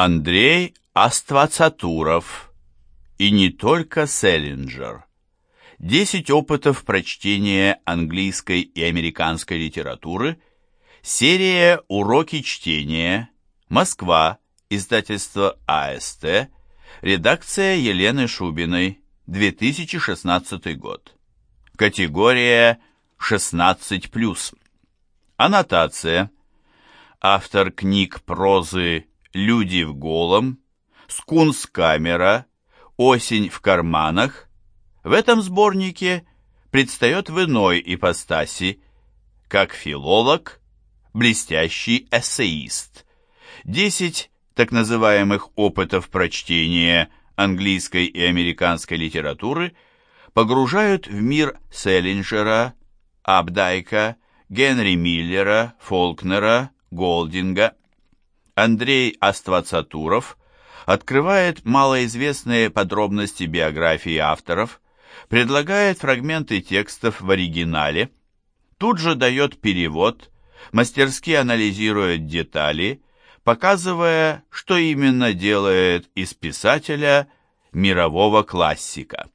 Андрей Аствацатуров и не только Селлинджер. Десять опытов прочтения английской и американской литературы. Серия «Уроки чтения». Москва. Издательство АСТ. Редакция Елены Шубиной. 2016 год. Категория 16+. Аннотация. Автор книг прозы «Люди в голом», «Скунс-камера», «Осень в карманах» в этом сборнике предстает в иной ипостаси, как филолог, блестящий эссеист. Десять так называемых опытов прочтения английской и американской литературы погружают в мир Селлинджера, Абдайка, Генри Миллера, Фолкнера, Голдинга, Андрей Аствацатуров открывает малоизвестные подробности биографии авторов, предлагает фрагменты текстов в оригинале, тут же дает перевод, мастерски анализирует детали, показывая, что именно делает из писателя мирового классика.